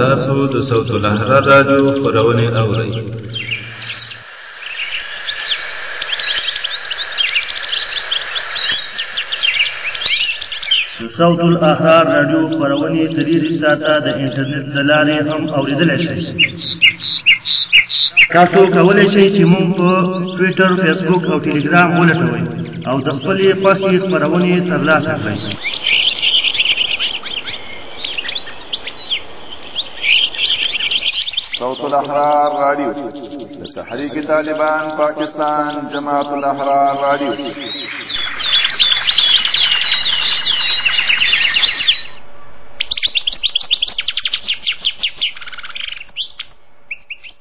تاسو د صوت الحرار راډیو خبرونه اورئ صوت الاحرار رادیو خبرونه تدریس ساته د انټرنیټ د لارې هم اوریدل شي تاسو کولای شئ چې موږ په ټوئیټر، فیسبوک او ټلګرام ولټوئ او د خپلې خوښې خپرونې ترلاسه کړئ. صوت الاحرار رادیو د تحریک طالبان پاکستان جماعت الاحرار رادیو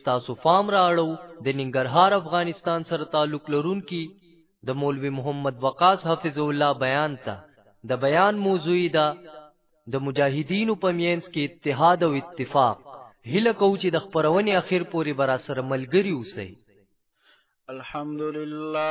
ستاسو فام را اړو د ننګرهار افغانستان سره تعلق لرونکي د مولوي محمد وقاص حفظه الله بیان ته د بیان موضوع یې ده د مجاهدینو په مینځ کې اتحاد او اتفاق هیله کوو چې د خپرونې اخر پورې به راسره ملګري اوسئ الحمدلله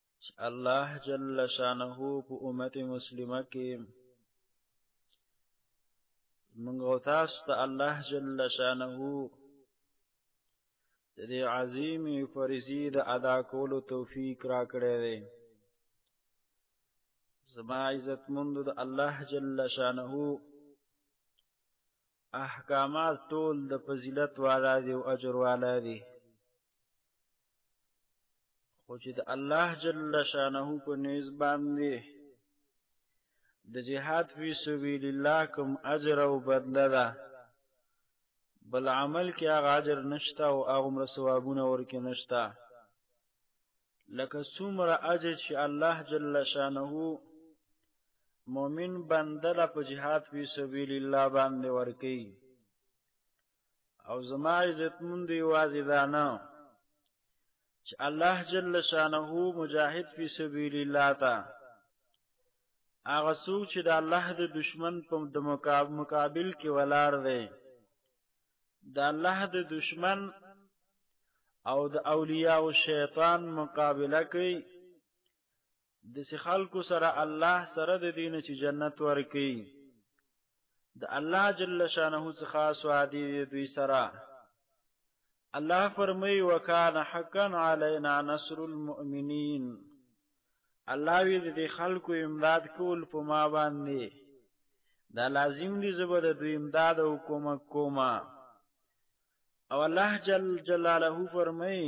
چې الله جل شانه په امت مسلمه کې موږ او تاسو ته الله جل شانه د دې عظیم فرضی د ادا کولو توفیق راکړی دی زما عزت مند د الله جل شانه احکامات ټول د فضیلت والا دی او اجر والا دی خو چې د الله جل شانه په نيز باندې د جهاد فی سبیل الله کوم اجر او بدله ده بل عمل کې هغه اجر نشته او هغه مر ثوابونه ورکې نشته لکه څومره اجر چې الله جل شانه مؤمن بنده له په جهاد فی سبیل الله باندې ورکي او زما عزت مند یوازې دا نه چې الله جل شانه مجاهد فی سبیل الله تا هغه څوک چې د الله د دشمن په مقابل کې ولار دی د الله د دشمن او د اولیاء او شیطان مقابله کوي د خلکو سره الله سره د دین چې جنت ورکي د الله جل شانه څخه سوادي دوی سره الله فرمای وکانه حقا علینا نصر المؤمنین الله وی د خلکو امداد کول په ما باندې دا لازم دي زبر دوی امداد او کوم کوما او الله جل جلاله فرمای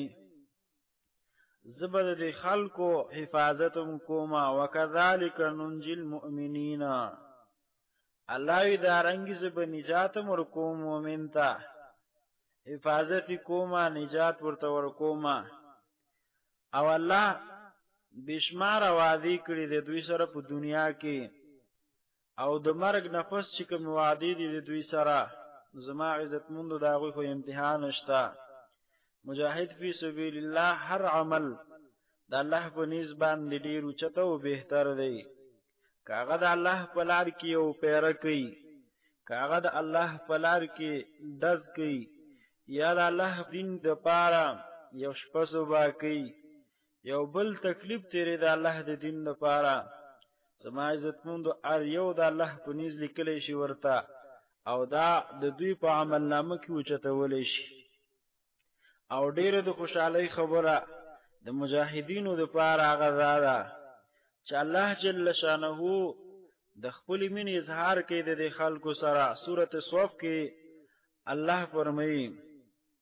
زبد د خلکو حفاظت کوما وکذالک ننجل مؤمنین الله وی دارنګي زب نجات مر کوم مؤمن ته حفاظت کوما نجات ورته ور کوما او الله بشمار وادي کړی د دوی سره په دنیا کې او د مرګ نه پس چې کوم وعده دي د دوی سره زما عزت مند دا غوي خو امتحان شته مجاهد فی سبیل الله هر عمل د الله په نيز باندې ډیر چته او بهتر دی کاغه د الله په لار کې او پیر کوي کاغه د الله په لار کې دز کوي یا د الله دین د پاره یو شپه صبح کوي یو بل تکلیف تیرې د الله د دین لپاره زما عزت مند ار یو د الله په نيز لیکلې شي ورته او دا د دوی په عمل نامه کې وچتولې شي او ډیره د خوشحالي خبره د مجاهدینو د پاره غزا ده چې الله جل شانه د خپل مين اظهار کوي د خلکو سره سورته صف کې الله فرمایي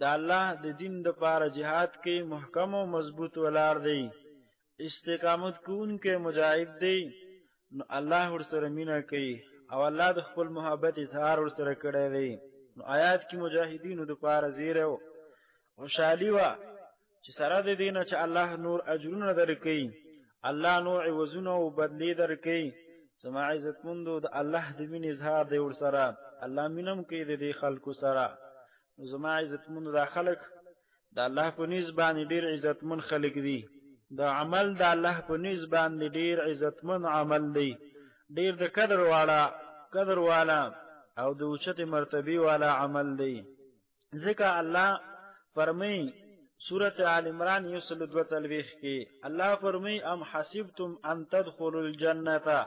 د الله د دین د پاره جهاد کې محکم او مضبوط ولار دی استقامت کون کې مجاهد دی نو الله ور سره مینا کوي او الله د خپل محبت اظهار ور سره کړی دی نو آیات کې مجاهدینو د پاره زیره او خوشالي وا چې سره د دینه چې الله نور اجرونه درکې الله نور عوضونه او بدلی درکې سما عزت مندو د الله د مين اظهار دی ور سره الله مينم کې د خلکو سره نو زما عزتمن دا خلک د الله په نيز باندې ډیر عزتمن خلک دي د عمل د الله په نيز باندې ډیر عزتمن عمل دی ډیر د قدر والا قدر والا او د اوچته مرتبه والا عمل دی ځکه الله فرمایي سورة آل عمران یوسل دو تلویخ کی اللہ فرمی ام حسبتم ان تدخلوا الجنة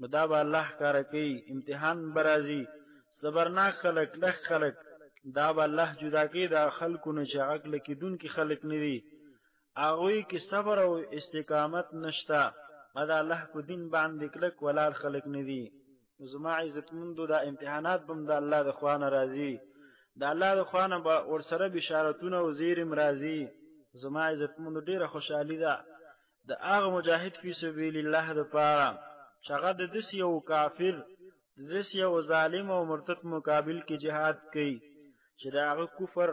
نو دا به الله ښکاره کوي امتحان به راځي صبرناک خلک لږ خلک دا به الله جدا کوي دا خلکو نه چې هغه کله کېدونکي خلک نه دي هغوی کې صبر او استقامت نشته ما د الله په دین باندې کلک ولاړ خلک نه دي نو زما عزتمندو دا امتحانات به هم د الله د خوا نه راځي د الله د خوا نه به ورسره بشارتونه او زیرم راځي زما عزتمندو ډېره خوشحالي ده د هغه مجاهد فی سبیل الله د پاره چې هغه د دس یو کافر د دس یو ظالم او مرتد مقابل کې جهاد کوي چې د هغه کفر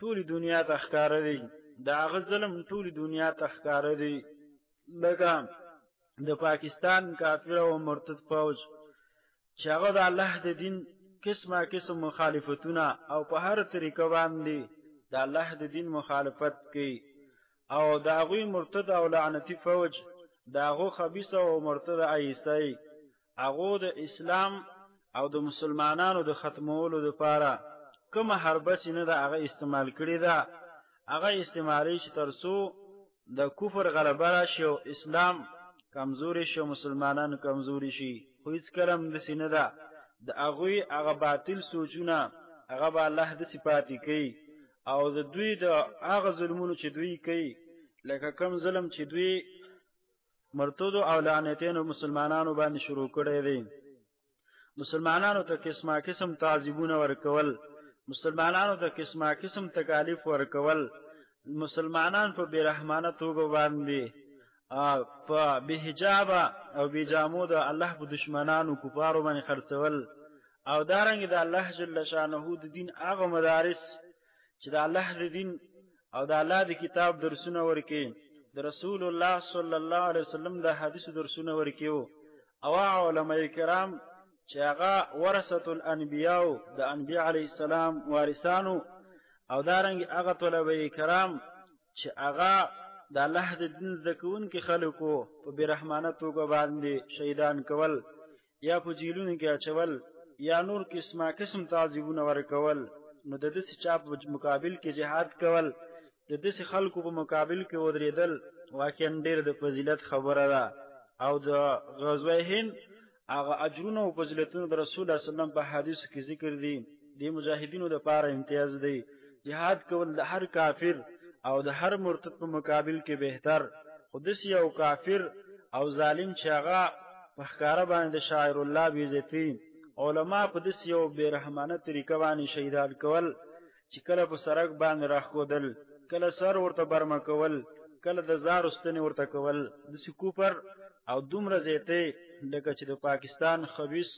ټول دنیا ته ښکاره دی د هغه ظلم ټول دنیا ته ښکاره دی لکه د پاکستان کافر او مرتد فوج چې هغه د الله د دین قسمه قسم مخالفتونه او په هر طریقه باندې د الله د دین مخالفت کوي او د هغوی مرتد او لعنتی فوج د هغو خبیث او مرتد ایسای هغو د اسلام او د مسلمانانو د ختمولو لپاره کومه حربه چې نه ده هغه استعمال کړې ده هغه استعمالي چې تر څو د کفر غلبه راشي او اسلام کمزوري شي مسلمانان کمزوري شي خو هیڅ کلم داسې نه ده د هغوی هغه باطل سوچونه هغه به الله داسې پاتې کوي او د دوی د هغه ظلمونو چې دوی کوي لکه کم ظلم چې دوی مرتدو او لعنتینو مسلمانانو باندې شروع کړی دی مسلمانانو ته قسمه قسم تعذيبونه ورکول مسلمانانو ته قسمه قسم تکالیف ورکول مسلمانان په بیرحمانه توګه باندې په بهجاب او بجامو د الله په دشمنانو کفارو باندې خرڅول او دارنګ د الله جل شانه د دین هغه مدارس چې د الله د دین او د الله د کتاب درسونه ورکي د رسول الله صلی الله علیه وسلم د حدیث درسونه ورکیو او علماء کرام چې هغه ورثه الانبیاء د انبیاء علی السلام وارثانو او دارنګ هغه طلبه کرام چې هغه د الله د دین زده کوونکي خلکو په بیرحمانه توګه باندې شهیدان کول یا په جیلونو کې اچول یا نور قسمه قسم تعذیبونه ورکول نو د داسې چا په مقابل کې جهاد کول د داسې خلکو په مقابل کې ودرېدل واقعا ډېر د فضیلت خبره ده او د غزوه هند هغه اجرونه او فضیلتونه د رسول الله صلی الله علیه وسلم په حدیث کې ذکر دي د مجاهدینو د پاره امتیاز دی جهاد کول د هر کافر او د هر مرتد په مقابل کې بهتر خودس یو کافر او ظالم چې هغه په ښکارا باندې شاعر الله بیزتی علما په دس یو بیرحمانه طریقه باندې شهیدان کول چې کله په سرک باندې راخودل کله سر ورته برمه کول کله د زار استنې ورته کول د سکوپر او دومره زیته لکه چې د پاکستان خبيث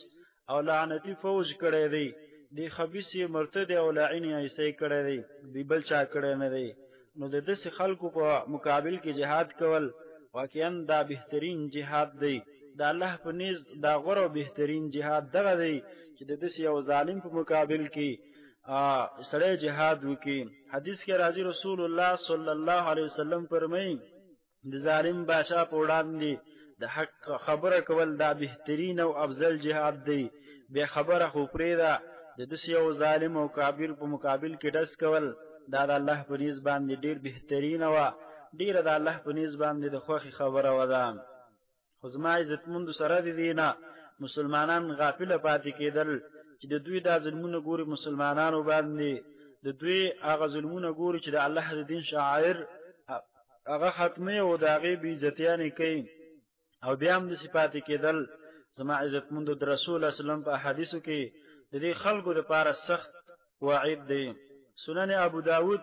او لعنتی فوج کړی دی د خبيث مرتد او لعین ایسې کړی دی دی بل چا کړی نه دی نو د دس خلکو په مقابل کې جهاد کول واقعا دا بهترین جهاد دی د الله په نيز دا غوره او بهترین جهاد دغه دی چې د دس یو ظالم په مقابل کې سړی جهاد وکي حدیث کې راځي رسول الله صلی الله علیه وسلم فرمایي د ظالم بادشاہ په وړاندې د حق خبره کول دا بهترین او افضل جهاد دی به خبره خو پریدا د دس یو ظالم او کابر په مقابل کې دس کول دا د الله په نيز باندې ډیر بهترین و ډیر د الله په نيز باندې د خوخي خبره وده خو زما عزتمند سره د دې نه مسلمانان غافله پاتې کېدل چې د دوی دا ظلمونه ګوري مسلمانانو باندې د دوی هغه ظلمونه ګوري چې د الله د دین شاعر هغه ختمي او د هغې بېعزتیانې کوي او بیا هم داسې پاتې کېدل زما عزتمند د رسول الله صلی الله علیه وسلم په احادیثو کې د دې خلکو لپاره سخت وعید دی سنن ابو داود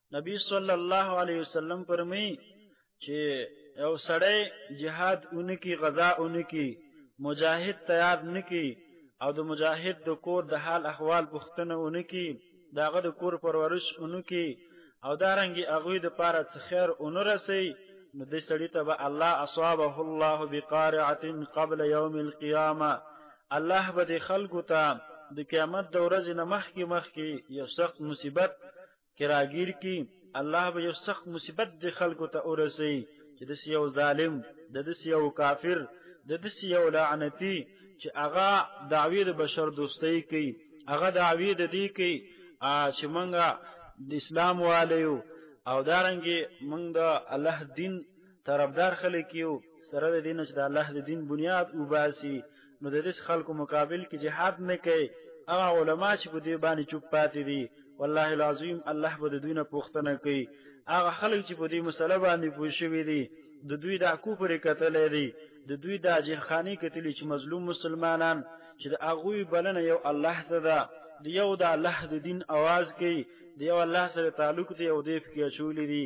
نبی صلی الله علیه وسلم فرمایي چې یو سړی جهاد اونکی غزا اونکی مجاهد تیار نکی او د مجاهد د کور د حال احوال پوښتنه اونکی داغه د کور پرورش اونکی او دارنګي اغوی د پاره څه خیر اونرسي نو د سړی ته به الله اصابه الله بقارعه قبل يوم القيامه الله به د خلکو ته د قیامت د ورځې نه مخکې مخکې یو سخت مصیبت کې راګیر کی الله به یو سخت مصیبت د خلکو ته ورسي چې د یو ظالم د د یو کافر د د یو لعنتی چې هغه دعوی د بشر دوستۍ کوي هغه دعوی د دې کوي چې مونږه د اسلام والیو او دارنګي مونږ د الله دین طرفدار خلک یو سره د دین چې د الله د دین بنیاد وباسي نو د داسې خلکو مقابل کې جهاد نه کوي هغه علما چې په دې باندې چوپ پاتې دي والله العظیم الله به د دوی نه پوښتنه کوي هغه خلک چې په دې مسله باندې پوه شوي دي د دوی دا کوپرې کتلې دي د دوی دا جیلخانې کتلې چې مظلوم مسلمانان چې د هغوی بلنه یو الله ته ده د یو د الله د دین اواز کوي د یو الله سره تعلق دی او دی پکې اچولي دي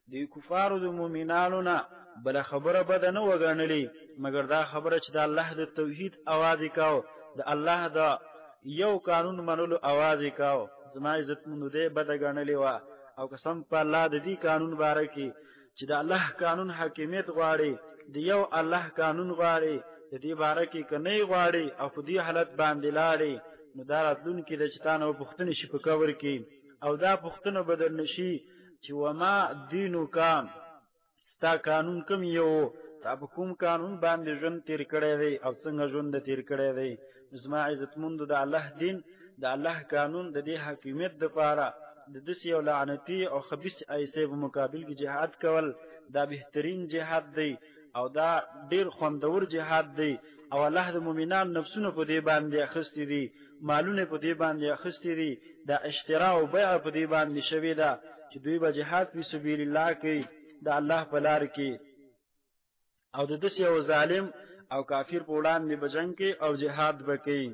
دی کفارو د مؤمنانو نه بل خبره بد نه وګڼلې مګر دا خبره چې د الله د توحید اواز کاو د الله د یو قانون منلو اواز کاو زما عزت مند دی بد غنلې وا او قسم په الله د دې قانون باره کې چې د الله قانون حاکمیت غواړي د یو الله قانون غواړي د دې باره کې کني غواړي او په دې حالت باندې لاړي نو دا راتلونکي د چتانو پښتنې شي په کور کې او دا پښتنه بدل نشي چې وما دینک ستا قانون کوم یو تا په کوم قانون باندې ژوند تیر کړی دی او څنګه ژوند تیر کړی دی زما عزتمند د الله دین د الله قانون د دې حاکمیت د پاره د دسی او لعنتی او خبيث ایسه په مقابل کې جهاد کول دا بهترین جهاد دی او دا ډیر خوندور جهاد دی او الله د مؤمنان نفسونه په دې باندې اخستې دي مالونه په دې باندې اخستې دي دا اشترا او بیع په دې باندې شوې ده چې دوی به جهاد په سبیل الله کوي د الله په لار کې او د دسې او ظالم او کافر په وړاندې به جنګ کوي او جهاد به کوي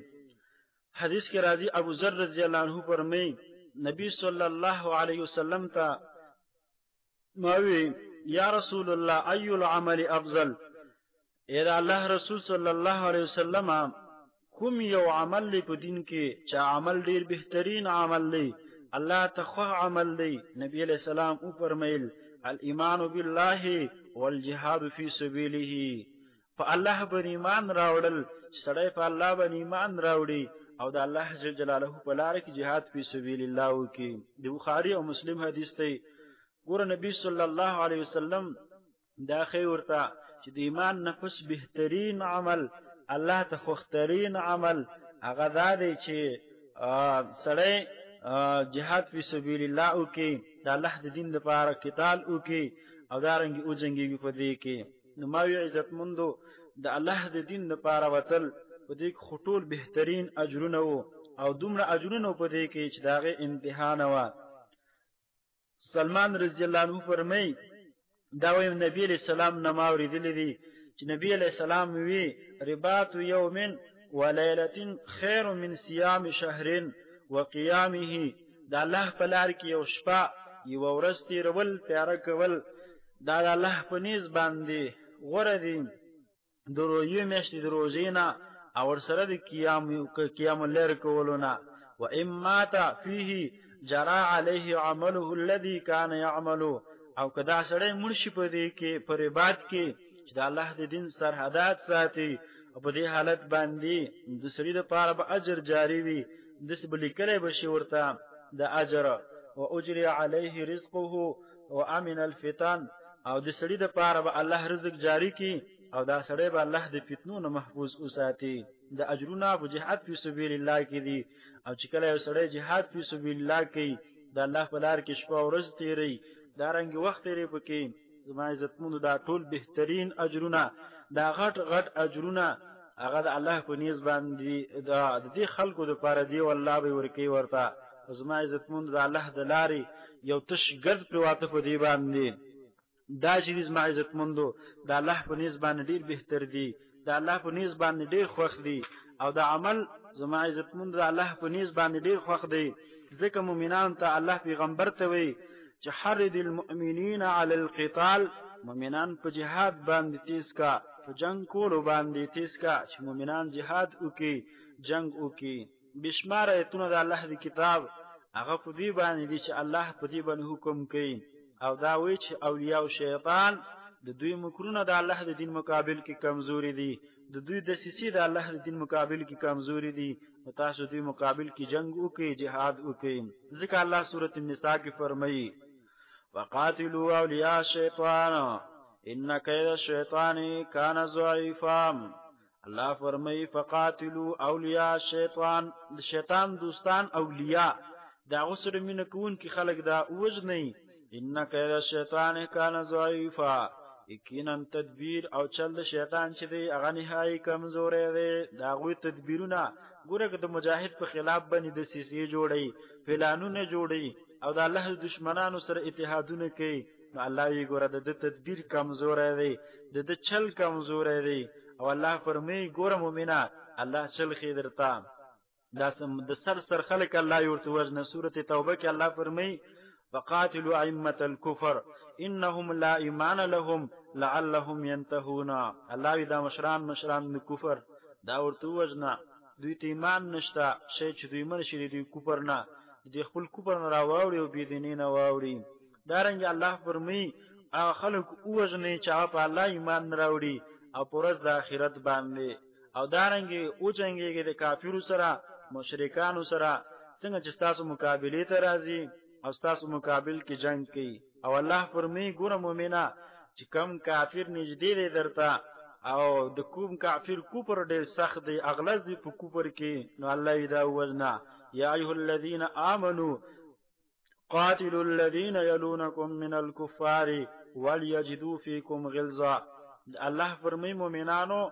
حدیث کې راځي ابو ذر رضی الله عنه فرمایي نبی صلی الله علیه وسلم ته ما وی یا رسول الله ای العمل افضل اے دا الله رسول صلی الله علیه وسلم کوم یو عمل دی په دین کې چې عمل ډیر بهترین عمل دی الله تخوا عمل دی نبی علیہ السلام او فرمایل الايمان بالله والجهاد في سبيله په الله باندې ایمان راوړل چې سړی په الله باندې ایمان راوړي او د الله جل جلاله په لار کې jihad په سبیل الله وکي د بخاری او مسلم حدیث دی ګور نبی صلی الله علیه وسلم دا خی ورته چې د ایمان نفس بهترین عمل الله ته خوخترین عمل هغه دا دی چې سړی جهاد فی سبیل الله او کې د الله د دین لپاره قتال او کې او دارنګ او جنگي په دې کې نو ما وی عزتمندو د الله د دین لپاره وتل په دې کې خو ټول بهترین اجرونه وو او دومره اجرونه په دې کې چې داغه امتحان و سلمان رضی الله عنه فرمای دا ویم نبی علیہ السلام نه ما اوریدلې دي چې نبی علیہ السلام وی رباط یوم ولیلۃ خیر من صيام شهر وقيامه دا الله په لار کې یو شپه یو ورځ تیرول پیاره کول دا د الله په نیز باندې غوره دي د روژې میاشتې د روژې نه او ورسره د قیام قیام الليل کولو نه و ان مات فيه جرى عليه عمله الذي كان يعمل او کدا سړی مرشي په دې کې پر عبادت کې چې د الله د دین سرحدات ساتي او په دې حالت باندې د سړي لپاره به اجر جاری وي د سبلیکلې بشي ورته د اجر او اجري عليه رزقه او امن الفتن او د سړي د پاره به الله رزق جاری کی او دا سړی به الله د فتنو نه محفوظ وساتي د اجرونه په جهاد فی سبیل الله کې دي او چې کله یو سړی جهاد فی سبیل الله کوي د الله په لار کې شپه او ورځ تیری دا رنګ وخت تیری پکې زما عزتمند دا ټول بهترین اجرونه دا غټ غټ اجرونه هغه د الله په نیز باندې د دې خلکو لپاره دی والله به ورکی ورته او زما عزتمند د الله د لارې یو تش ګرد پرواته په دې باندې دا چې دي زما عزتمندو د الله په نیز باندې ډیر بهتر دي د الله په نیز باندې ډیر خوښ دي او دا عمل زما عزتمند د الله په نیز باندې ډیر خوښ دی ځکه مؤمنان ته الله پیغمبر ته وی چې حرد المؤمنین علی القتال مؤمنان په جهاد باندې تیز کا په جنگ کولو باندې تیز کا چې مؤمنان جهاد وکي جنگ وکي بشمار ایتونه د الله د کتاب هغه په دې باندې دي چې الله په دې باندې حکم کوي او دا وایي چې اولیاء او شیطان د دوی مکرونه د الله د دین مقابل کې کمزوري دي د دوی د سیسي د الله د دین مقابل کې کمزوري دي او تاسو دوی مقابل کې جنگ وکړي جهاد وکړي ځکه الله سورۃ النساء کې فرمایي وقاتلوا اولیاء الشیطان ان کید الشیطان کان ضعیفا الله فرمای فقاتلو اولیاء شیطان د شیطان دوستان اولیاء دا غسر مين کون کی خلق دا وجنی ان کید شیطان کان ضعیفا یقینا تدبیر او چل د شیطان چې دی هغه نهایی کمزورې دی دا غوی تدبیرونه ګورګ د مجاهد په خلاف باندې د سیسی جوړي پلانونه جوړي او د الله دشمنانو سره اتحادونه کوي نو الله وی ګوره د تدبیر کمزورې دی د د چل کمزورې دی او الله فرمی ګوره مؤمنه الله چل خې درتا دا د سر سر خلق الله یورته وزنه سوره توبه کې الله فرمی وقاتلوا ائمه الكفر انهم لا ایمان لهم لعلهم ينتهون الله دا مشران مشران د کفر دا ورته وزنه دوی ته ایمان نشته شې چې دوی مرشي دوی کفر نه د خپل کفر نه راوړي او بيدینې نه واوړي دارنګه الله فرمايي، هغه خلک ووژنئ چې هغه په الله ایمان نه راوړي او په ورځ د آخرت باندې او دارنګه وجنګېږئ د کافرو سره، مشرکانو سره، څنګه چې ستاسو مقابلې ته راځي او ستاسو مقابل کې جنګ کوي او الله فرمايي، ګوره مؤمنه! چې کوم کافر نږدې دی درته او د کوم کافر کفر ډېر سخت دی، اغلظ دی په کفر کې، نو الله وي دا ووژنه، یا ایها الذین آمنو! قاتلوا الذين يلونكم من الكفار وليجدوا فيكم غلظه الله فرمای مؤمنانو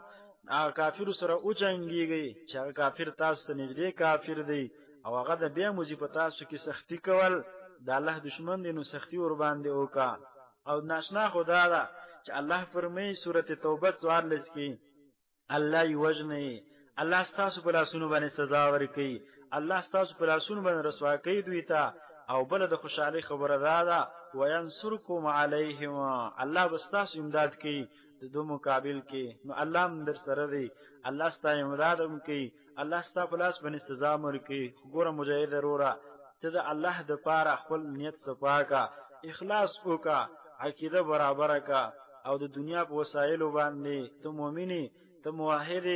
هغه کافر سره او جنگيږي چې هغه کافر تاسو ته نږدې کافر دی او هغه د بیا موجب تاسو کې سختی کول د الله دشمن دی نو سختی ور باندې وکا او ناشنا خدا دا چې الله فرمای سورته توبه 14 کې الله یې وژنئ الله ستاسو په لاسونو باندې سزا ورکړي الله ستاسو په لاسونو باندې رسوا کوي دوی ته او بل د خوشحالي خبره دا ده وینصرکم علیهم الله به ستاسو امداد کوي د دو مقابل کې نو الله هم در سره دی الله ستاسو امداد هم کوي الله ستا په لاس باندې سزا مرکي ګوره مجاهد وروره ته د الله د پاره خپل نیت صفاکا اخلاص وکا عقیده برابر کا او د دنیا په وسایلو باندې ته مؤمنی ته موحد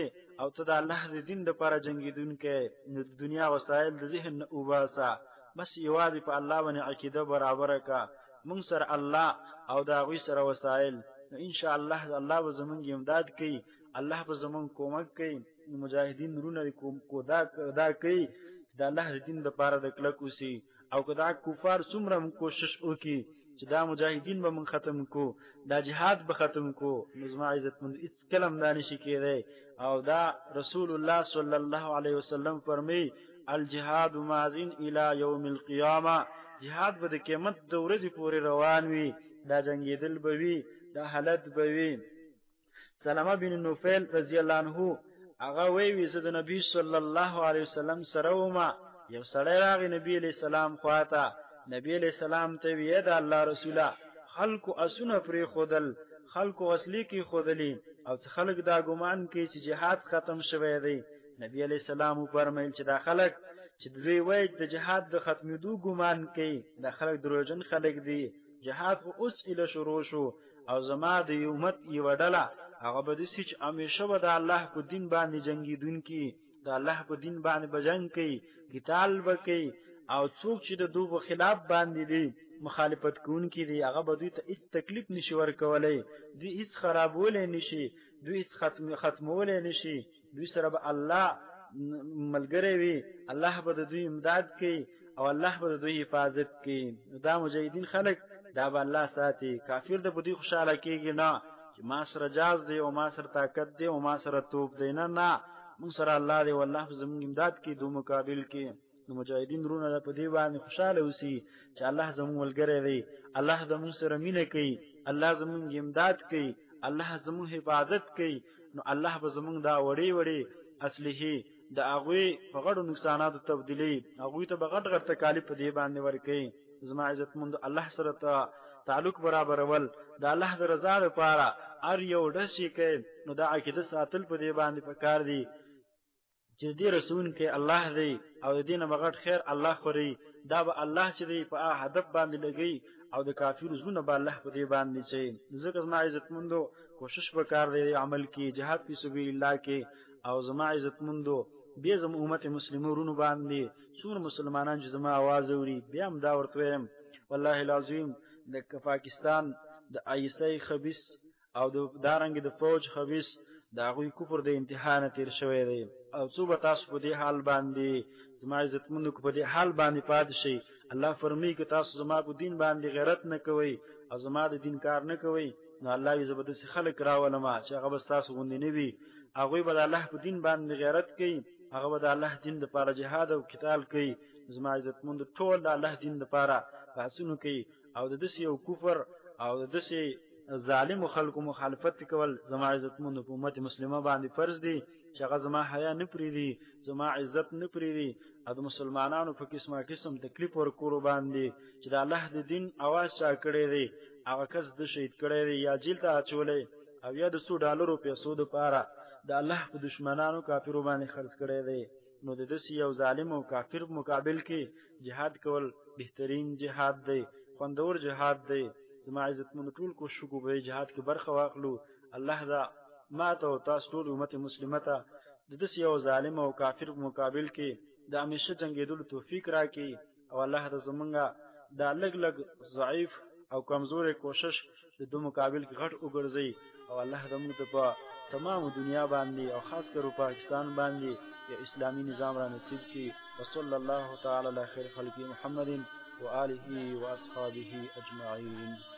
او ته د الله د دین د پاره جنگیدونکې نو د دنیا وسایل د ذهن نه وباسه بس یوازې په الله باندې عقیده برابر کا مونږ سره الله او دا غوي سره وسایل نو ان شاء الله الله به زمونږ امداد کوي الله به زمونږ کومک کوي نو مجاهدین رونه کوم کو دا دا کوي چې د الله د دین لپاره د کلک اوسي او که دا کفار څومره هم کوشش وکړي چې دا مجاهدین به من ختم کو دا جهاد به ختم کو نو زما عزت مند هیڅ کلم دا نشي کېدی او دا رسول الله صلی الله علیه وسلم فرمی الجهاد مازن الى یوم القیامه جهاد به د قیامت د ورځې پورې روان وي دا جنگیدل به وي دا حالت به وي سلمہ بن نوفل رضی الله عنه هغه وی وی زه د نبی صلی الله علیه وسلم سره ومه یو سړی راغی نبی علیہ السلام خواته نبی علیہ السلام ته وی د الله رسوله خلکو اسونه پرې خودل خلکو وسلې کې خودلې او څه خلک دا ګمان کوي چې جهاد ختم شوی دی نبی علیہ السلام فرمایل چې دا خلک چې دوی وایي د جهاد د ختمېدو ګمان کوي دا خلک دروژن خلک دي جهاد خو اوس اله شروع شو او زما د امت یو ډله هغه به د سچ همیشه به د الله په دین باندې جنگیدونکي د الله په دین باندې بجنګ کوي قتال وکي او څوک چې د دوی په خلاف باندې دي مخالفت کوونکي دي هغه به دوی ته هیڅ تکلیف نشي ورکولای دوی هیڅ خرابولای نشي دوی هیڅ ختم ختمولای نشي دوی سره به الله ملګری وي الله به د دوی امداد کوي او الله به د دوی حفاظت کوي دا مجاهدین خلک دا به الله ساتي کافر د بدی خوشاله کیږي نه چې ما سره جاز دی او ما سره طاقت دی او ما سره توپ دی نه نه مون سره الله دی والله زموږ امداد کوي دوی مقابل کوي نو مجاهدین رونه د په دی باندې خوشاله اوسي چې الله زموږ ملګری دی الله زموږ سره مینه کوي الله زموږ امداد کوي الله زموږ حفاظت کوي نو الله به زموږ دا وړي وړي اصله د هغه په غړو نقصاناتو تبدیلی هغه ته بغټ غټ تکالیف په دی باندې ورکي زما عزت مند الله سره ته تعلق برابر ول د الله د رضا لپاره ار یو دشي کوي نو دا عقیده ساتل په دی باندې پکار دی چې دې رسون کې الله دی او دې نه مغټ خیر الله خوري دا به الله چې دی په هدف باندې لګي او د کافر زونه به الله په دې باندې چې ځکه زما عزت مندو کوشش وکړ دې عمل کې جهاد په سبیل الله کې او زما عزت مندو بیا زم امت مسلمه رونو باندې څور مسلمانان چې زما आवाज اوري بیا هم دا ورته والله العظیم د پاکستان د آیسای خبيث او د دارنګ د فوج خبيث د هغوی کفر د انتها نه تیر شوی دی او څو به تاسو په دې حال باندې زما عزت مند کو په دې حال باندې پات شي الله فرمی که تاسو زما په دین باندې غیرت نه کوي او زما د دین کار نه کوي نو الله یې زبردست خلک راولم چې هغه بس تاسو غوندې نه وي هغه به د الله په دین باندې غیرت کوي هغه به د الله دین لپاره جهاد او قتال کوي زما عزت مند ټول د الله دین لپاره پاسونو کوي او د دسې یو کفر او د دسې ظالم خلکو مخالفت کول زما عزت مند په امت مسلمه باندې فرض دي چې هغه زما حیا نه پریدي زما عزت نه پریدي او د مسلمانانو په قسمه قسم تکلیف ورکولو باندې چې د الله د دین اواز چا کړی دی هغه کس د شهید کړی دی یا جیل ته اچولی او یا د څو ډالرو پیسو د پاره د الله په دشمنانو کافرو باندې خرج کړی دی نو د داسې یو ظالم او کافر په مقابل کې جهاد کول بهترین جهاد دی، خوندور جهاد دی. زما عزتمنو ټول کوشش وکړو په دې جهاد کې برخه واخلو. الله دا ما ته او تاسو ټول امت مسلمه ته د داسې یو ظالم او کافر په مقابل کې د همیشه جنګېدلو توفیق راکړي. او الله د زمونږه دا لګ لګ ضعیف او کمزورې کوشش د دو مقابل کې غټ وګرځي او الله د موږ په تمام دنیا باندې او خاص کر پاکستان باندې یو اسلامي نظام را نصیب کړي وصلی الله تعالی علی خیر خلق محمد و آله و اصحابه اجمعین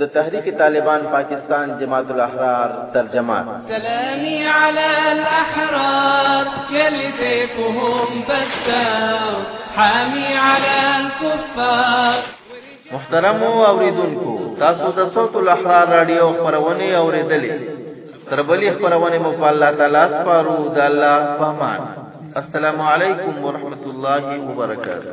د تحریک طالبان پاکستان جماعت الاحرار ترجمان. سلامي على الاحرار يلي بيفهم بساو حامي على الكفار. محترمو اوریدونکو تاسو د صوت الاحرار رادیو خبرونه اوریدلې تر بلې خبرونه مو په الله تعالی سپارو د الله په امان السلام علیکم ورحمت الله وبرکاته